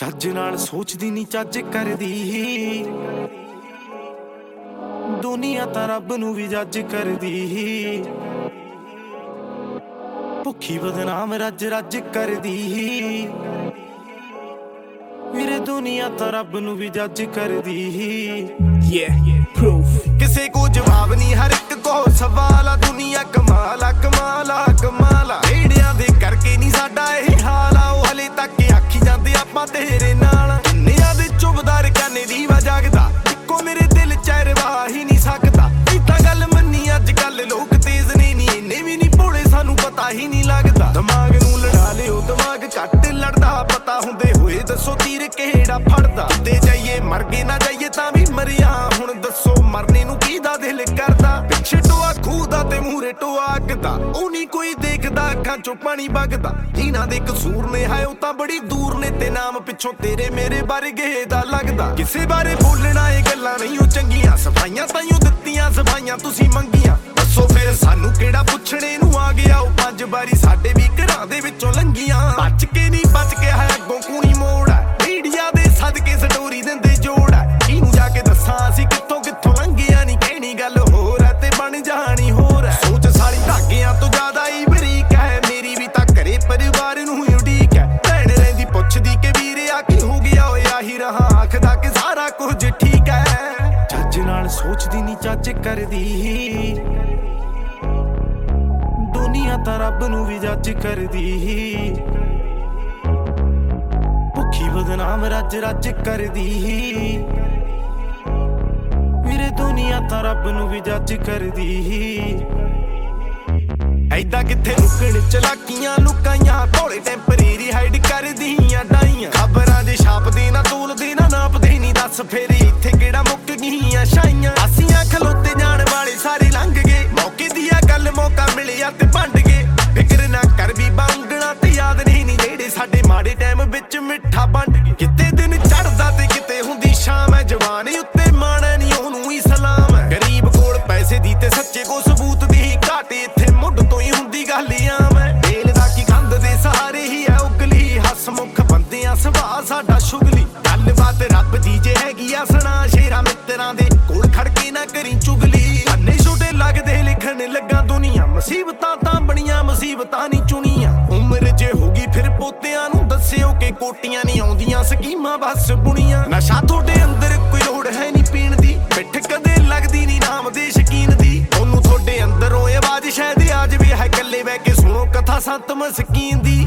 ਚੱਜ ਨਾਲ ਸੋਚਦੀ ਨਹੀਂ ਚੱਜ ਕਰਦੀ। ਦੁਨੀਆ ਤਾਂ ਰੱਬ ਨੂੰ ਵੀ ਜੱਜ ਕਰਦੀ। ਭੁੱਖੀ ਬਦਨਾਮ ਰੱਜ ਰੱਜ ਕਰਦੀ। ਵੀਰੇ ਦੁਨੀਆ ਤਾਂ ਰੱਬ ਨੂੰ ਵੀ ਜੱਜ ਕਰਦੀ। Yeah, proof. ਕਿਸੇ ਕੋ ਜਵਾਬ ਨਹੀਂ ਹਰ ਇੱਕ ਕੋ ਸਵਾਲ ਆ ਦੁਨੀਆ ਕਮਾਲਾ। ਜਾਂਦੇ ਤੇਰੇ ਨਾਲ। ਕਿੰਨਿਆਂ ਦੇ ਚੁਬਦਾਰ ਕਾਨੇ ਦੀਵਾ ਜਾਗਦਾ। ਇੱਕੋ ਮੇਰੇ ਦਿਲ ਚ ਰਵਾ ਹੀ ਨਹੀਂ ਸਕਦਾ। ਇਹ ਤਾਂ ਗੱਲ ਮੰਨੀ ਅੱਜ ਕੱਲ ਲੋਕ ਤੇਜ਼ ਨੇ ਨਹੀਂ ਇੰਨੇ ਵੀ ਨਹੀਂ ਭੋਲੇ, ਸਾਨੂੰ ਪਤਾ ਹੀ ਨਹੀਂ ਲੱਗਦਾ। ਦਿਮਾਗ ਨੂੰ ਲੜਾ ਲਿਓ, ਦਿਮਾਗ ਘੱਟ ਲੜਦਾ। ਪਤਾ ਹੁੰਦੇ ਹੋਏ ਦੱਸੋ ਤੀਰ ਕਿਹੜਾ ਫੜਦਾ। ਤੇ ਜਾਈਏ ਤੇ ਮੂਹਰੇ ਉਹ ਨਹੀਂ ਕੋਈ ਦੇਖਦਾ, ਅੱਖਾਂ ਚੋਂ ਪਾਣੀ ਵਗਦਾ। ਜਿਨ੍ਹਾਂ ਦੇ ਕਸੂਰ ਨੇ ਹੈ ਉਹ ਤਾਂ ਬੜੀ ਦੂਰ ਨੇ, ਤੇ ਨਾਮ ਪਿੱਛੋਂ ਤੇਰੇ ਮੇਰੇ ਵਰਗੇ ਦਾ ਲੱਗਦਾ। ਕਿਸੇ ਬਾਰੇ ਬੋਲਣਾ ਇਹ ਗੱਲਾਂ ਨਹੀਂ, ਉਹ ਚੰਗੀਆਂ ਸਫਾਈਆਂ ਤਾਈਓ ਦਿੱਤੀਆਂ, ਸਫਾਈਆਂ ਤੁਸੀਂ ਮੰਗੀਆਂ। ਦੱਸੋ ਫਿਰ ਸਾਨੂੰ ਕਿਹੜਾ ਪੁੱਛਣੇ ਨੂੰ ਆ ਗਿਆ ਉਹ? ਪੰਜ ਵਾਰੀ ਸਾਡੇ ਵੀ ਘਰਾਂ ਦੇ ਵਿੱਚੋਂ ਲੰਗੀਆਂ ਬਚ ਕੇ ਨਹੀਂ ਬਚ ਕੇ ਹੈ ਅੱਗੋਂ ਕੂਣੀ ਨਾਲ ਸੋਚਦੀ ਨਹੀਂ ਚੱਜ ਕਰਦੀ। ਦੁਨੀਆ ਤਾਂ ਰੱਬ ਨੂੰ ਵੀ ਜੱਜ ਕਰਦੀ। ਭੁੱਖੀ ਬਦਨਾਮ ਰੱਜ ਰੱਜ ਕਰਦੀ। ਵੀਰੇ ਦੁਨੀਆ ਤਾਂ ਰੱਬ ਨੂੰ ਵੀ ਜੱਜ ਕਰਦੀ। ਐਦਾਂ ਕਿੱਥੇ ਲੁਕਣ ਚਲਾਕੀਆਂ ਲੁਕਾਈਆਂ, ਭੋਲੇ ਟੈਂਪਰੇਰੀ ਹਾਈਡ ਕਰਦੀਆਂ ਡਾਈਆਂ। ਖਬਰਾਂ ਦੇ ਛਾਪਦੇ ਨਾ, ਤੋਲਦੇ ਨਾ, ਨਾਪਦੇ ਨਹੀਂ ਦੱਸ ਫੇਰੀ ਇੱਥੇ ਕਿਹੜਾ ਮੁੱਕ ਗਈਆਂ ਛਾਈਆਂ? ਆਸੀਆਂ ਖਲੋਤੇ ਜਾਣ ਵਾਲੇ ਸਾਰੇ ਲੰਘ ਗਏ। ਮੌਕੇ ਦੀ ਆ ਗੱਲ ਮੌਕਾ ਮਿਲਿਆ ਤੇ ਵੰਡ ਗਏ। ਫਿਕਰ ਨਾ ਕਰ ਵੀ ਬੰਗਣਾ ਤੇ ਯਾਦ ਨਹੀਂ ਨਹੀਂ ਜਿਹੜੇ ਸਾਡੇ ਮਾੜੇ ਟਾਈਮ ਵਿੱਚ ਮਿੱਠਾ ਵੰਡ ਗਏ। ਮੁਸੀਬਤਾਂ ਤਾਂ ਬਣੀਆਂ, ਮੁਸੀਬਤਾਂ ਨਹੀਂ ਚੁਣੀਆਂ। ਉਮਰ ਜੇ ਹੋਗੀ ਫਿਰ ਪੋਤਿਆਂ ਨੂੰ ਦੱਸਿਓ ਕਿ ਕੋਟੀਆਂ ਨਹੀਂ ਆਉਂਦੀਆਂ, ਸਕੀਮਾਂ ਬਸ ਬੁਣੀਆਂ। ਨਸ਼ਾ ਤੁਹਾਡੇ ਅੰਦਰ ਕੋਈ ਲੋੜ ਹੈ ਨਹੀਂ ਪੀਣ ਦੀ। ਪਿੱਠ ਕਦੇ ਲੱਗਦੀ ਨਹੀਂ ਨਾਮ ਦੇ ਸ਼ਕੀਨ ਦੀ। ਉਹਨੂੰ ਤੁਹਾਡੇ ਅੰਦਰੋਂ ਇਹ ਆਵਾਜ਼ ਸ਼ਾਇਦ ਆ ਜਵੇ ਹੈ ਇਕੱਲੇ ਬਹਿ ਕੇ ਸੁਣੋ ਕਥਾ ਸੰਤ ਮਸਕੀਨ ਦੀ।